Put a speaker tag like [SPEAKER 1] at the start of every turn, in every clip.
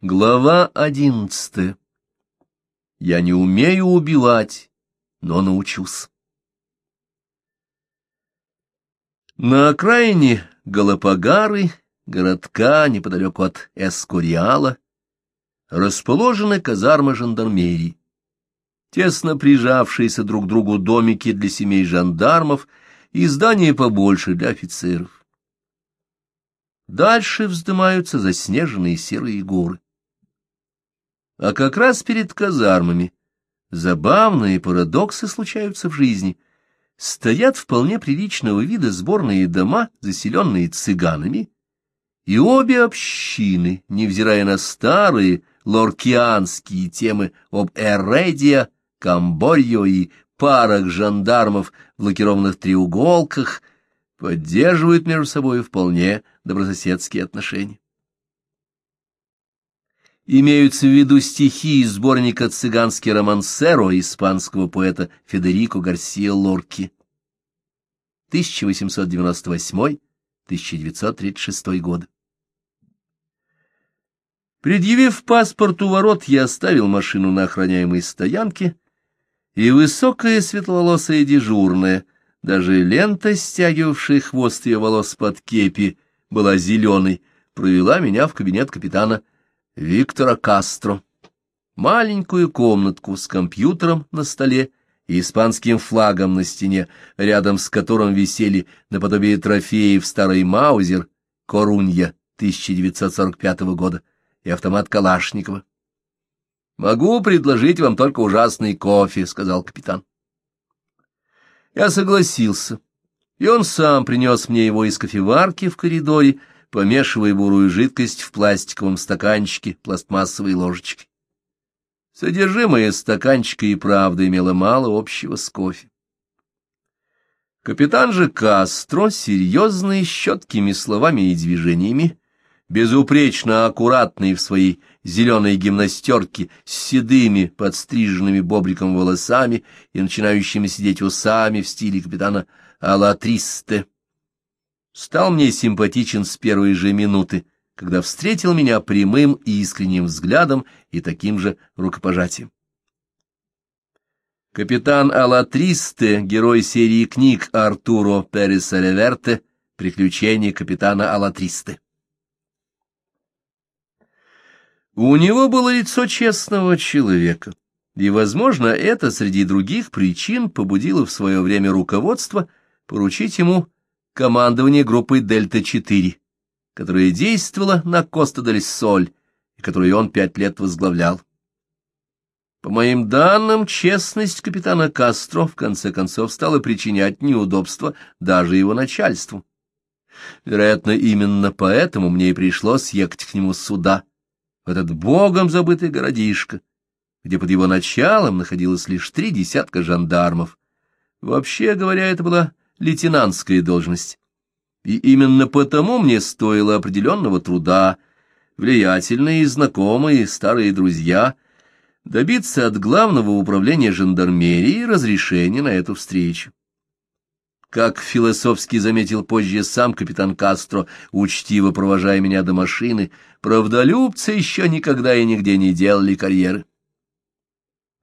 [SPEAKER 1] Глава одиннадцатая. Я не умею убивать, но научусь. На окраине Галапагары, городка неподалеку от Эскориала, расположены казармы жандармерии. Тесно прижавшиеся друг к другу домики для семей жандармов и здания побольше для офицеров. Дальше вздымаются заснеженные серые горы. А как раз перед казармами забавные парадоксы случаются в жизни. Стоят вполне приличного вида сборные дома, заселенные цыганами, и обе общины, невзирая на старые лоркианские темы об Эредия, Камборьо и парах жандармов в лакированных треуголках, поддерживают между собой вполне добрососедские отношения. Имеются в виду стихи из сборника «Цыганский романсеро» испанского поэта Федерико Гарсиа Лорки. 1898-1936 годы. Предъявив паспорт у ворот, я оставил машину на охраняемой стоянке, и высокая светловолосая дежурная, даже лента, стягивавшая хвост ее волос под кепи, была зеленой, провела меня в кабинет капитана Виктора Кастро. Маленькую комнатку с компьютером на столе и испанским флагом на стене, рядом с которым висели наподобие трофеев старый Маузер Корунья 1945 года и автомат Калашникова. «Могу предложить вам только ужасный кофе», — сказал капитан. Я согласился, и он сам принес мне его из кофеварки в коридоре, помешивая бурую жидкость в пластиковом стаканчике пластмассовой ложечкой. Содержимое стаканчика и правда имело мало общего с кофе. Капитан же Кастро, серьезный, с четкими словами и движениями, безупречно аккуратный в своей зеленой гимнастерке с седыми подстриженными бобриком волосами и начинающими сидеть усами в стиле капитана Алатристе, стал мне симпатичен с первой же минуты, когда встретил меня прямым и искренним взглядом и таким же рукопожатием. Капитан Алатристе, герой серии книг Артуро Переса Реверте «Приключения капитана Алатристе». У него было лицо честного человека, и, возможно, это среди других причин побудило в свое время руководство поручить ему командование группой «Дельта-4», которая действовала на Коста-дель-Соль и которую он пять лет возглавлял. По моим данным, честность капитана Кастро в конце концов стала причинять неудобства даже его начальству. Вероятно, именно поэтому мне и пришлось ехать к нему сюда, в этот богом забытый городишко, где под его началом находилось лишь три десятка жандармов. Вообще говоря, это была лейтенантская должность. И именно потому мне стоило определенного труда, влиятельные, знакомые, старые друзья, добиться от главного управления жандармерии разрешения на эту встречу. Как философски заметил позже сам капитан Кастро, учтиво провожая меня до машины, правдолюбцы еще никогда и нигде не делали карьеры.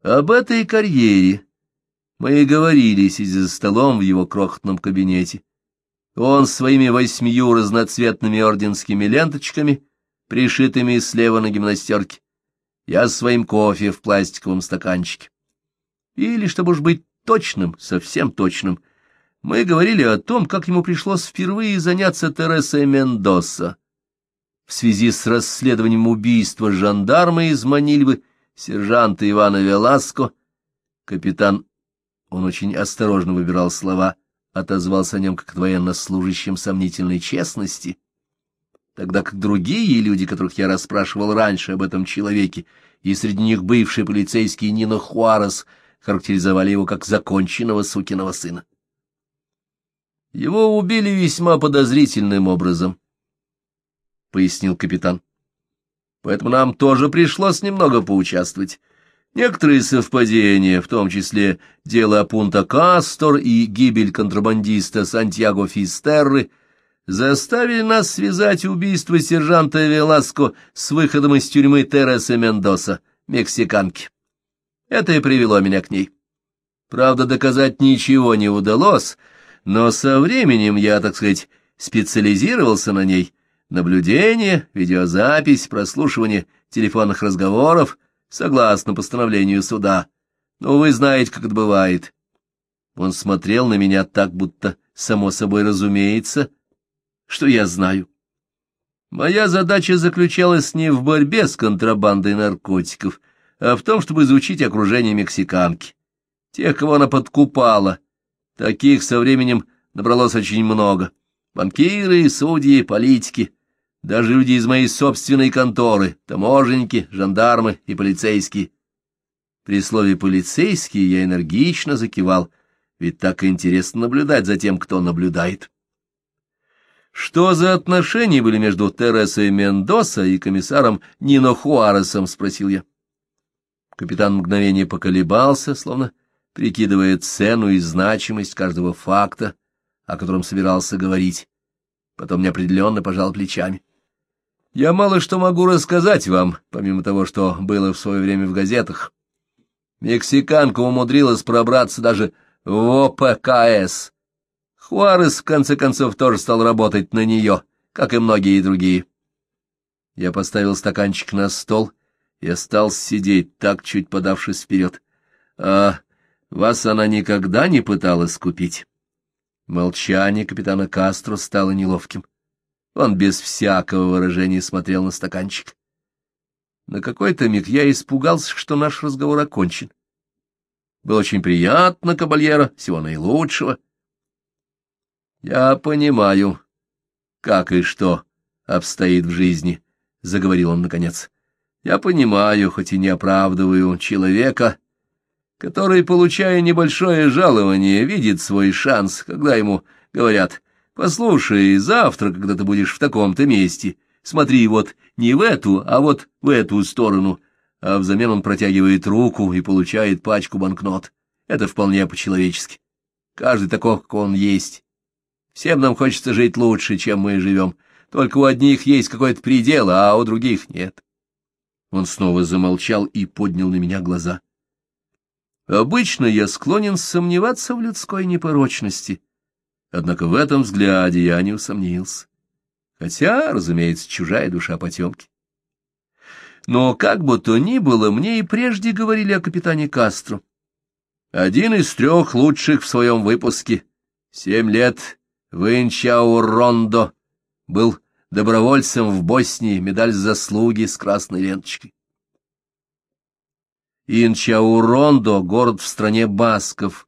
[SPEAKER 1] Об этой карьере мы и говорили, сидя за столом в его крохотном кабинете. Он своими восьмию разноцветными орденскими ленточками, пришитыми слева на гимнастерке, я своим кофе в пластиковом стаканчике. Или, чтобы уж быть точным, совсем точным, мы говорили о том, как ему пришлось впервые заняться Тересой Мендоса. В связи с расследованием убийства жандарма из Манильвы, сержанта Ивана Веласко, капитан он очень осторожно выбирал слова, отозвался о нем как о военнослужащем сомнительной честности, тогда как другие люди, которых я расспрашивал раньше об этом человеке, и среди них бывший полицейский Нино Хуарес, характеризовали его как законченного сукиного сына. Его убили весьма подозрительным образом, — пояснил капитан. Поэтому нам тоже пришлось немного поучаствовать. Некоторые совпадения, в том числе дело Пунта Кастор и гибель контрабандиста Сантьяго Фистерры, заставили нас связать убийство сержанта Веласко с выходом из тюрьмы Тересы Мендоса, мексиканки. Это и привело меня к ней. Правда, доказать ничего не удалось, но со временем я, так сказать, специализировался на ней. Наблюдение, видеозапись, прослушивание телефонных разговоров, согласно постановлению суда. Ну, вы знаете, как это бывает. Он смотрел на меня так, будто, само собой разумеется, что я знаю. Моя задача заключалась не в борьбе с контрабандой наркотиков, а в том, чтобы изучить окружение мексиканки. Тех, кого она подкупала. Таких со временем набралось очень много. Банкиры, судьи, политики, даже люди из моей собственной конторы, таможенники, жандармы и полицейские. При слове «полицейские» я энергично закивал, ведь так интересно наблюдать за тем, кто наблюдает. Что за отношения были между Тересой Мендоса и комиссаром Нино Хуаресом, спросил я. Капитан мгновение поколебался, словно прикидывая цену и значимость каждого факта, о котором собирался говорить. Потом неопределенно пожал плечами. Я мало что могу рассказать вам, помимо того, что было в свое время в газетах. Мексиканка умудрилась пробраться даже в ОПКС. Хуарес, в конце концов, тоже стал работать на нее, как и многие другие. Я поставил стаканчик на стол и стал сидеть, так чуть подавшись вперед. А вас она никогда не пыталась купить? Молчание капитана Кастро стало неловким. Он без всякого выражения смотрел на стаканчик. На какой-то миг я испугался, что наш разговор окончен. Было очень приятно, кабальера, всего наилучшего. Я понимаю, как и что обстоит в жизни, — заговорил он наконец. Я понимаю, хоть и не оправдываю человека, который, получая небольшое жалование, видит свой шанс, когда ему говорят Послушай, завтра, когда ты будешь в таком-то месте, смотри вот не в эту, а вот в эту сторону, а взамен он протягивает руку и получает пачку банкнот. Это вполне по-человечески. Каждый такой, как он есть. Всем нам хочется жить лучше, чем мы живем. Только у одних есть какой-то предел, а у других нет. Он снова замолчал и поднял на меня глаза. Обычно я склонен сомневаться в людской непорочности, Однако в этом взгляде я не усомнился. Хотя, разумеется, чужая душа потемки. Но как бы то ни было, мне и прежде говорили о капитане Кастро. Один из трех лучших в своем выпуске. Семь лет в Инчаурондо. Был добровольцем в Боснии, медаль за заслуги с красной ленточкой. Инчаурондо — город в стране Басков,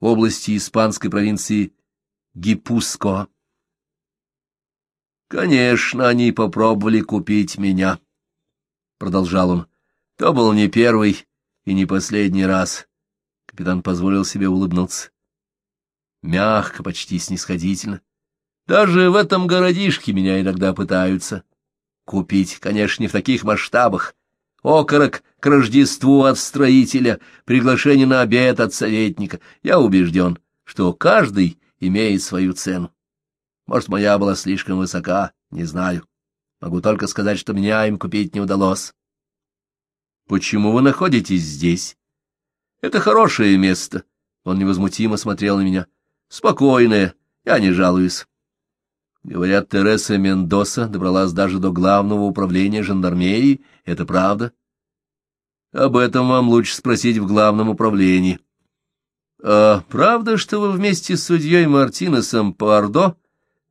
[SPEAKER 1] области испанской провинции Гипуско. Конечно, они попробовали купить меня, — продолжал он. То был не первый и не последний раз. Капитан позволил себе улыбнуться. Мягко, почти снисходительно. Даже в этом городишке меня иногда пытаются купить, конечно, не в таких масштабах. Окорок к Рождеству от строителя, приглашение на обед от советника. Я убежден, что каждый имеет свою цену. Может, моя была слишком высока, не знаю. Могу только сказать, что меня им купить не удалось. Почему вы находитесь здесь? Это хорошее место. Он невозмутимо смотрел на меня. Спокойное, я не жалуюсь. Говорят, Тереса Мендоса добралась даже до главного управления жандармерии. Это правда? Об этом вам лучше спросить в главном управлении. А правда, что вы вместе с судьей Мартинесом Пардо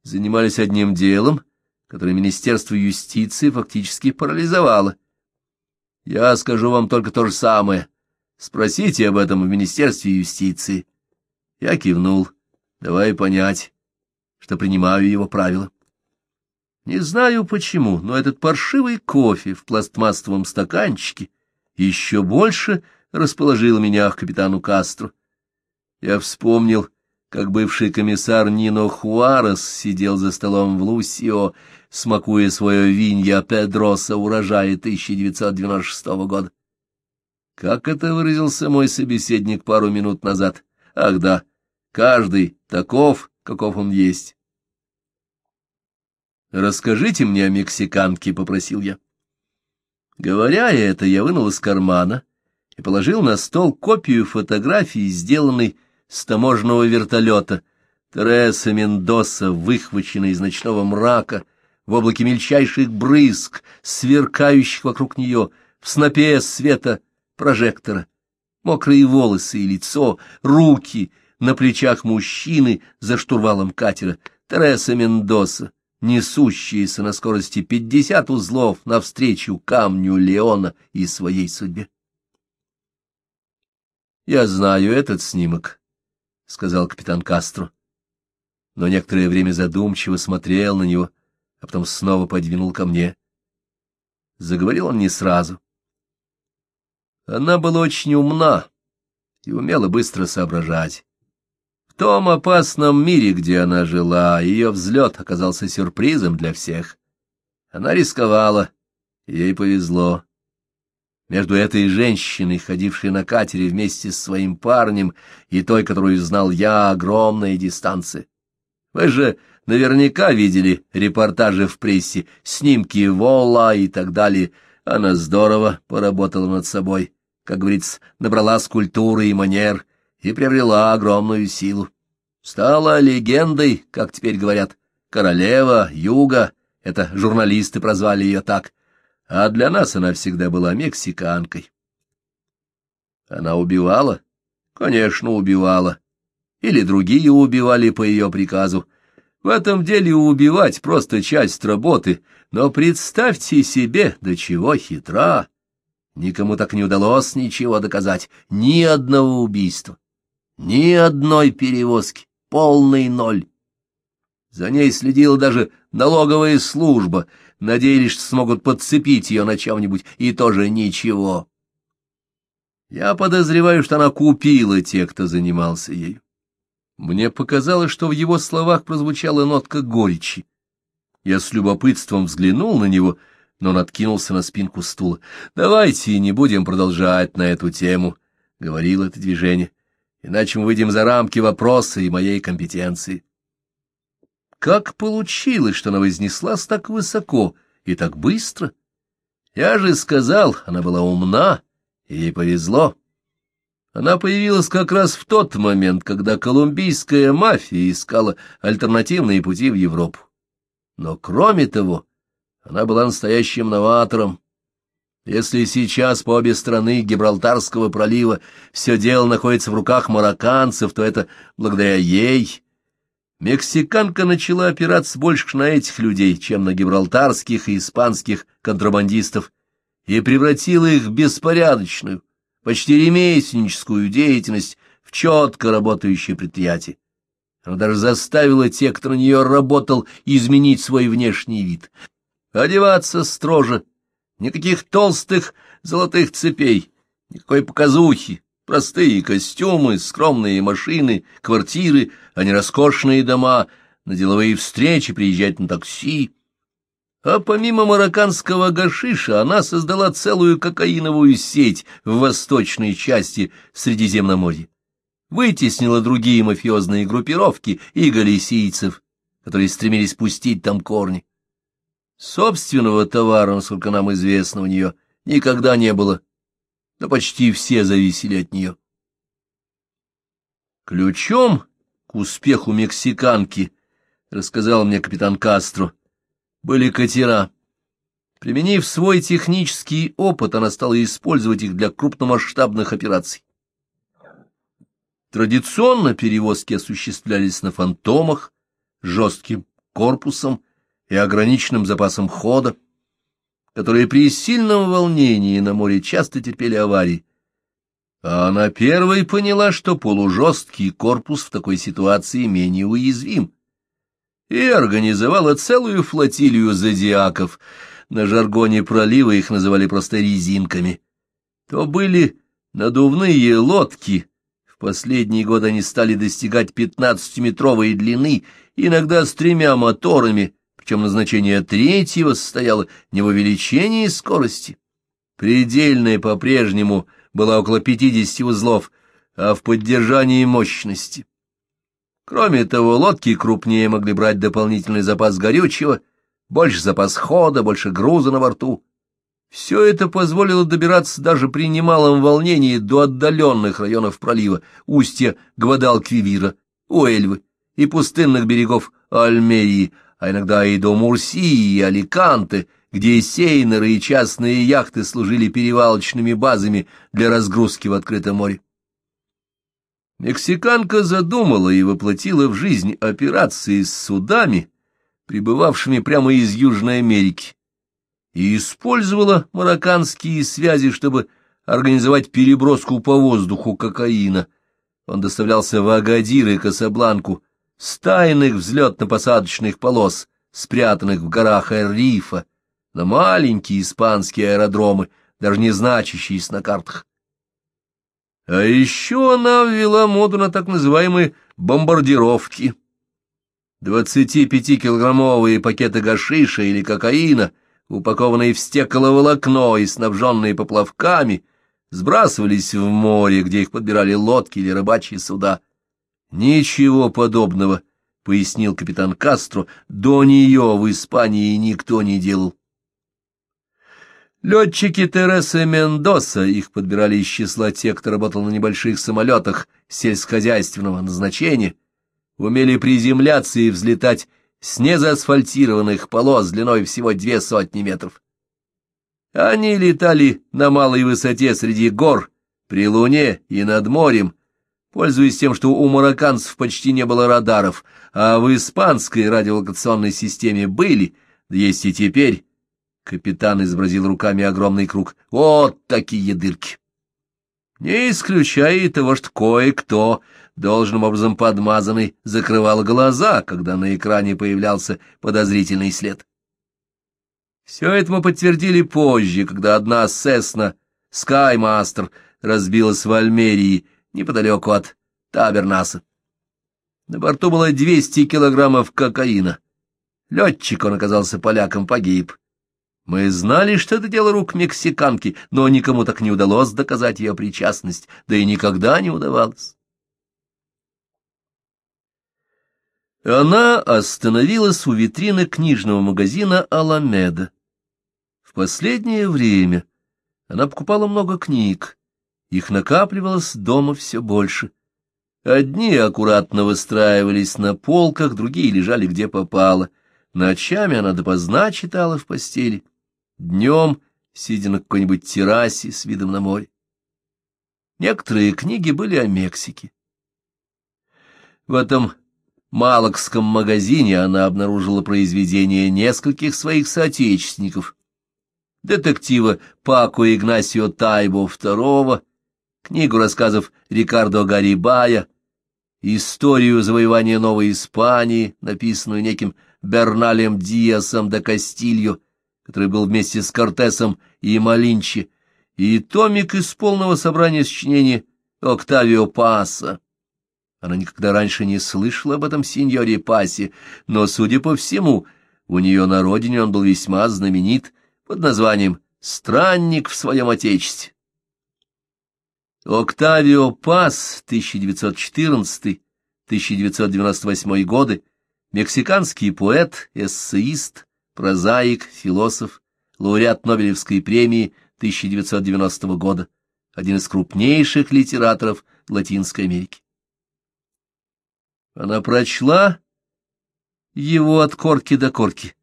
[SPEAKER 1] занимались одним делом, которое Министерство юстиции фактически парализовало? Я скажу вам только то же самое. Спросите об этом в Министерстве юстиции. Я кивнул, давай понять, что принимаю его правила. Не знаю почему, но этот паршивый кофе в пластмассовом стаканчике еще больше расположил меня к капитану Кастро. Я вспомнил, как бывший комиссар Нино Хуарес сидел за столом в Лусио, смакуя свое винья Педроса урожая 1912 года. Как это выразился мой собеседник пару минут назад? Ах да, каждый таков, каков он есть. «Расскажите мне о мексиканке», — попросил я. Говоря это, я вынул из кармана и положил на стол копию фотографии, сделанной с таможенного вертолета. Тереса Мендоса, выхваченная из ночного мрака, в облаке мельчайших брызг, сверкающих вокруг нее, в снопе света прожектора. Мокрые волосы и лицо, руки на плечах мужчины за штурвалом катера. Тереса Мендоса, несущаяся на скорости пятьдесят узлов навстречу камню Леона и своей судьбе. «Я знаю этот снимок», — сказал капитан Кастро, но некоторое время задумчиво смотрел на него, а потом снова подвинул ко мне. Заговорил он не сразу. Она была очень умна и умела быстро соображать. В том опасном мире, где она жила, ее взлет оказался сюрпризом для всех. Она рисковала, ей повезло. Между этой женщиной, ходившей на катере вместе с своим парнем, и той, которую знал я, огромная дистанция. Вы же наверняка видели репортажи в прессе, снимки Вола и так далее. Она здорово поработала над собой, как говорится, набрала скульптуры и манер и приобрела огромную силу. Стала легендой, как теперь говорят, королева юга, это журналисты прозвали ее так, а для нас она всегда была мексиканкой. Она убивала? Конечно, убивала. Или другие убивали по ее приказу. В этом деле убивать просто часть работы, но представьте себе, до чего хитра. Никому так не удалось ничего доказать, ни одного убийства, ни одной перевозки, полный ноль. За ней следила даже налоговая служба, надеялись, что смогут подцепить ее на чем-нибудь, и тоже ничего. Я подозреваю, что она купила тех, кто занимался ею. Мне показалось, что в его словах прозвучала нотка горечи. Я с любопытством взглянул на него, но он откинулся на спинку стула. — Давайте не будем продолжать на эту тему, — говорил это движение, — иначе мы выйдем за рамки вопроса и моей компетенции. Как получилось, что она вознеслась так высоко и так быстро? Я же сказал, она была умна, и ей повезло. Она появилась как раз в тот момент, когда колумбийская мафия искала альтернативные пути в Европу. Но кроме того, она была настоящим новатором. Если сейчас по обе стороны Гибралтарского пролива все дело находится в руках марокканцев, то это благодаря ей. Мексиканка начала опираться больше на этих людей, чем на гибралтарских и испанских контрабандистов, и превратила их в беспорядочную, почти ремесленническую деятельность в четко работающее предприятие. Она даже заставила тех, кто на нее работал, изменить свой внешний вид. Одеваться строже, никаких толстых золотых цепей, никакой показухи, простые костюмы, скромные машины, квартиры, а не роскошные дома, на деловые встречи приезжать на такси. А помимо марокканского гашиша она создала целую кокаиновую сеть в восточной части Средиземноморья. Вытеснила другие мафиозные группировки и галисийцев, которые стремились пустить там корни. Собственного товара, насколько нам известно, у нее никогда не было, но почти все зависели от нее. Ключом к успеху мексиканки, рассказал мне капитан Кастро, — были катера. Применив свой технический опыт, она стала использовать их для крупномасштабных операций. Традиционно перевозки осуществлялись на фантомах, жестким корпусом и ограниченным запасом хода, которые при сильном волнении на море часто терпели аварии. А она первой поняла, что полужесткий корпус в такой ситуации менее уязвим и организовала целую флотилию зодиаков. На жаргоне пролива их называли просто резинками. То были надувные лодки. В последние годы они стали достигать пятнадцатиметровой длины, иногда с тремя моторами, причем назначение третьего состояло не в увеличении скорости. Предельная по-прежнему была около пятидесяти узлов, а в поддержании мощности. Кроме того, лодки крупнее могли брать дополнительный запас горючего, больше запас хода, больше груза на борту. Все это позволило добираться даже при немалом волнении до отдаленных районов пролива, устья Гвадалквивира, Уэльвы и пустынных берегов Альмерии, а иногда и до Мурсии и Аликанте, где сейнеры и частные яхты служили перевалочными базами для разгрузки в открытом море. Мексиканка задумала и воплотила в жизнь операции с судами, прибывавшими прямо из Южной Америки, и использовала марокканские связи, чтобы организовать переброску по воздуху кокаина. Он доставлялся в Агадир и Касабланку с тайных взлетно-посадочных полос, спрятанных в горах Эр-Рифа, на маленькие испанские аэродромы, даже не значащиеся на картах. А еще она ввела моду на так называемые бомбардировки. 25-килограммовые пакеты гашиша или кокаина, упакованные в стекловолокно и снабженные поплавками, сбрасывались в море, где их подбирали лодки или рыбачьи суда. Ничего подобного, — пояснил капитан Кастро, — до нее в Испании никто не делал. Летчики Тереса Мендоса, их подбирали из числа тех, кто работал на небольших самолетах сельскохозяйственного назначения, умели приземляться и взлетать с незаасфальтированных полос длиной всего две сотни метров. Они летали на малой высоте среди гор, при луне и над морем, пользуясь тем, что у марокканцев почти не было радаров, а в испанской радиолокационной системе были, есть и теперь, Капитан изобразил руками огромный круг. Вот такие дырки. Не исключая и того, что кое-кто, должным образом подмазанный, закрывал глаза, когда на экране появлялся подозрительный след. Все это мы подтвердили позже, когда одна Сесна, Скаймастер, разбилась в Альмерии, неподалеку от Табернаса. На борту было 200 килограммов кокаина. Летчик, он оказался поляком, погиб. Мы знали, что это дело рук мексиканки, но никому так не удалось доказать ее причастность, да и никогда не удавалось. Она остановилась у витрины книжного магазина «Аламеда». В последнее время она покупала много книг, их накапливалось дома все больше. Одни аккуратно выстраивались на полках, другие лежали где попало. Ночами она допоздна читала в постели днем, сидя на какой-нибудь террасе с видом на море. Некоторые книги были о Мексике. В этом малокском магазине она обнаружила произведения нескольких своих соотечественников. Детектива Пако Игнасио Тайбо II, книгу рассказов Рикардо Гарибая, историю завоевания Новой Испании, написанную неким Берналем Диасом де Кастильо, который был вместе с Кортесом и Малинчи, и томик из полного собрания сочинений Октавио Паса. Она никогда раньше не слышала об этом сеньоре Пасе, но, судя по всему, у нее на родине он был весьма знаменит под названием «Странник в своем отечестве». Октавио Пас, 1914-1998 годы, мексиканский поэт, эссеист, прозаик, философ, лауреат Нобелевской премии 1990 года, один из крупнейших литераторов Латинской Америки. Она прочла его от корки до корки,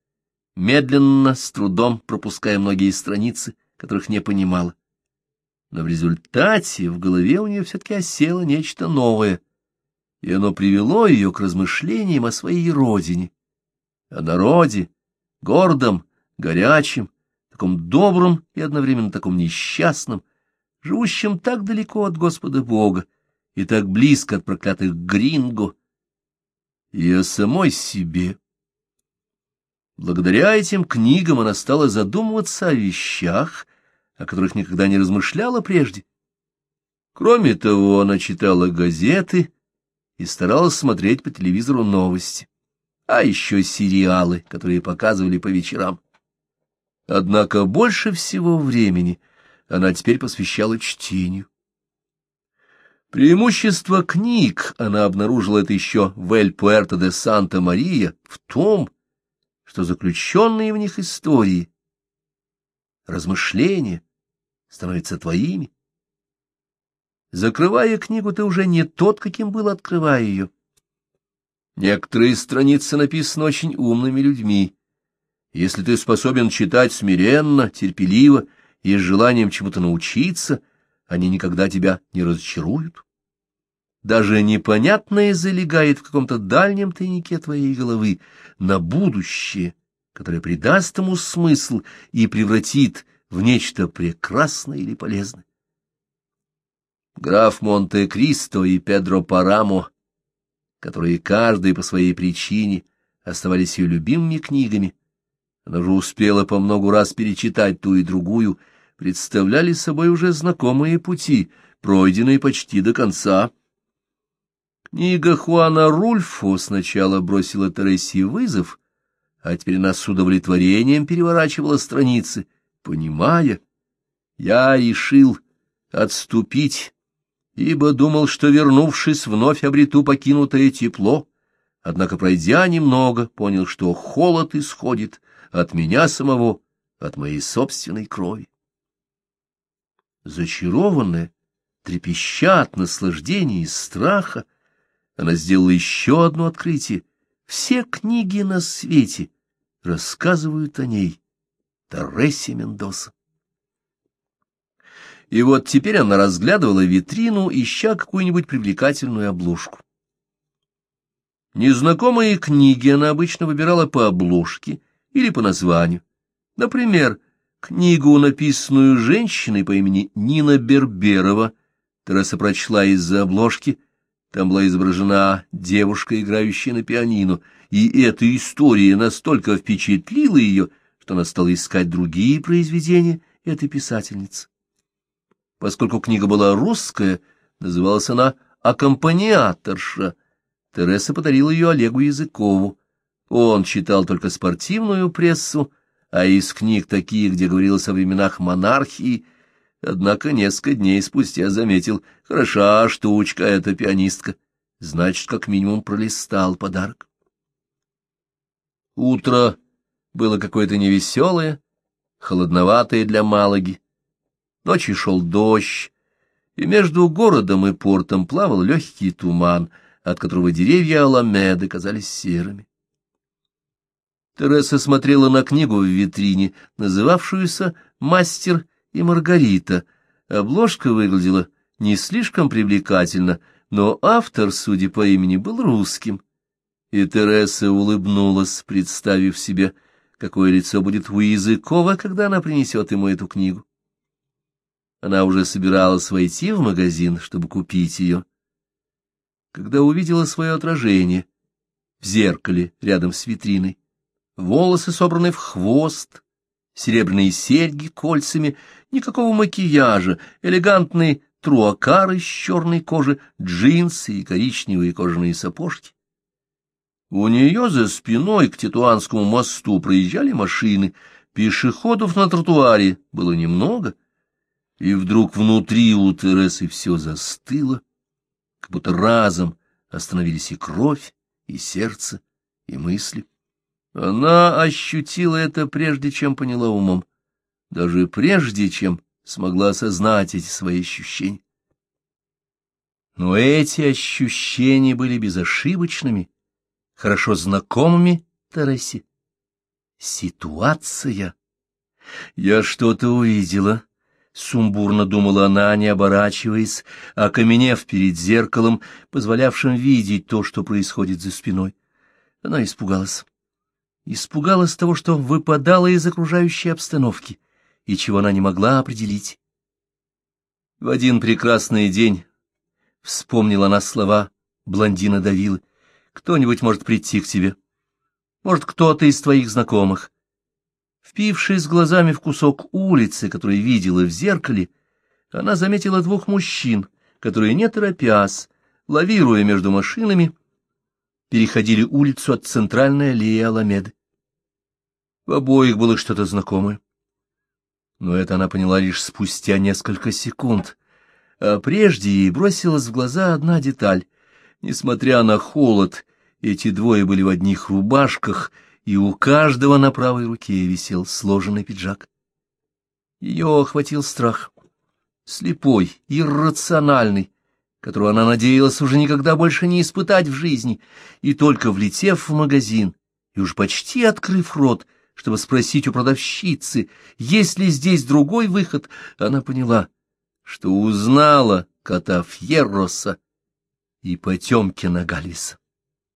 [SPEAKER 1] медленно, с трудом пропуская многие страницы, которых не понимала. Но в результате в голове у нее все-таки осело нечто новое, и оно привело ее к размышлениям о своей родине, о народе, гордом, горячим, таком добром и одновременно таком несчастном, живущим так далеко от Господа Бога и так близко от проклятых гринго, и о самой себе. Благодаря этим книгам она стала задумываться о вещах, о которых никогда не размышляла прежде. Кроме того, она читала газеты и старалась смотреть по телевизору новости а еще сериалы, которые показывали по вечерам. Однако больше всего времени она теперь посвящала чтению. Преимущество книг, она обнаружила это еще в Эль-Пуэрто де Санта-Мария, в том, что заключенные в них истории, размышления становятся твоими. Закрывая книгу, ты уже не тот, каким был, открывая ее. Некоторые страницы написаны очень умными людьми. Если ты способен читать смиренно, терпеливо и с желанием чему-то научиться, они никогда тебя не разочаруют. Даже непонятное залегает в каком-то дальнем тайнике твоей головы на будущее, которое придаст ему смысл и превратит в нечто прекрасное или полезное. Граф Монте-Кристо и Педро Парамо, которые каждый по своей причине оставались ее любимыми книгами, она же успела по многу раз перечитать ту и другую, представляли собой уже знакомые пути, пройденные почти до конца. Книга Хуана Рульфо сначала бросила Тересии вызов, а теперь она с удовлетворением переворачивала страницы, понимая, я решил отступить, ибо думал, что, вернувшись, вновь обрету покинутое тепло, однако, пройдя немного, понял, что холод исходит от меня самого, от моей собственной крови. Зачарованная, трепеща от наслаждения и страха, она сделала еще одно открытие. Все книги на свете рассказывают о ней, Тересе Мендоса. И вот теперь она разглядывала витрину, ища какую-нибудь привлекательную обложку. Незнакомые книги она обычно выбирала по обложке или по названию. Например, книгу, написанную женщиной по имени Нина Берберова, Тереса прочла из-за обложки — там была изображена девушка, играющая на пианино, и эта история настолько впечатлила ее, что она стала искать другие произведения этой писательницы. Поскольку книга была русская, называлась она «Аккомпаниаторша». Тереса подарила ее Олегу Языкову. Он читал только спортивную прессу, а из книг такие, где говорилось о временах монархии, Однако несколько дней спустя заметил, хороша штучка эта пианистка, значит, как минимум пролистал подарок. Утро было какое-то невеселое, холодноватое для Малаги. Ночью шел дождь, и между городом и портом плавал легкий туман, от которого деревья Аламеды казались серыми. Тереса смотрела на книгу в витрине, называвшуюся «Мастер и Маргарита. Обложка выглядела не слишком привлекательно, но автор, судя по имени, был русским. И Тереса улыбнулась, представив себе, какое лицо будет у Языкова, когда она принесет ему эту книгу. Она уже собиралась войти в магазин, чтобы купить ее. Когда увидела свое отражение в зеркале рядом с витриной, волосы собраны в хвост, серебряные серьги кольцами, никакого макияжа, элегантный труакар из черной кожи, джинсы и коричневые кожаные сапожки. У нее за спиной к Тетуанскому мосту проезжали машины, пешеходов на тротуаре было немного, и вдруг внутри у Тересы все застыло, как будто разом остановились и кровь, и сердце, и мысли. Она ощутила это прежде, чем поняла умом, даже прежде, чем смогла осознать эти свои ощущения. Но эти ощущения были безошибочными, хорошо знакомыми Тарасе. Ситуация. Я что-то увидела. Сумбурно думала она, не оборачиваясь, окаменев перед зеркалом, позволявшим видеть то, что происходит за спиной. Она испугалась испугалась того, что выпадала из окружающей обстановки и чего она не могла определить. В один прекрасный день вспомнила она слова блондина Давилы. «Кто-нибудь может прийти к тебе. Может, кто-то из твоих знакомых». Впившись глазами в кусок улицы, который видела в зеркале, она заметила двух мужчин, которые, не торопясь, лавируя между машинами, переходили улицу от центральной аллеи Аламеды. В обоих было что-то знакомое. Но это она поняла лишь спустя несколько секунд. А прежде ей бросилась в глаза одна деталь. Несмотря на холод, эти двое были в одних рубашках и у каждого на правой руке висел сложенный пиджак. Ее охватил страх, слепой, иррациональный, которого она надеялась уже никогда больше не испытать в жизни, и только влетев в магазин и уж почти открыв рот, чтобы спросить у продавщицы, есть ли здесь другой выход, она поняла, что узнала кота Фьерроса и Потемкина Галиса.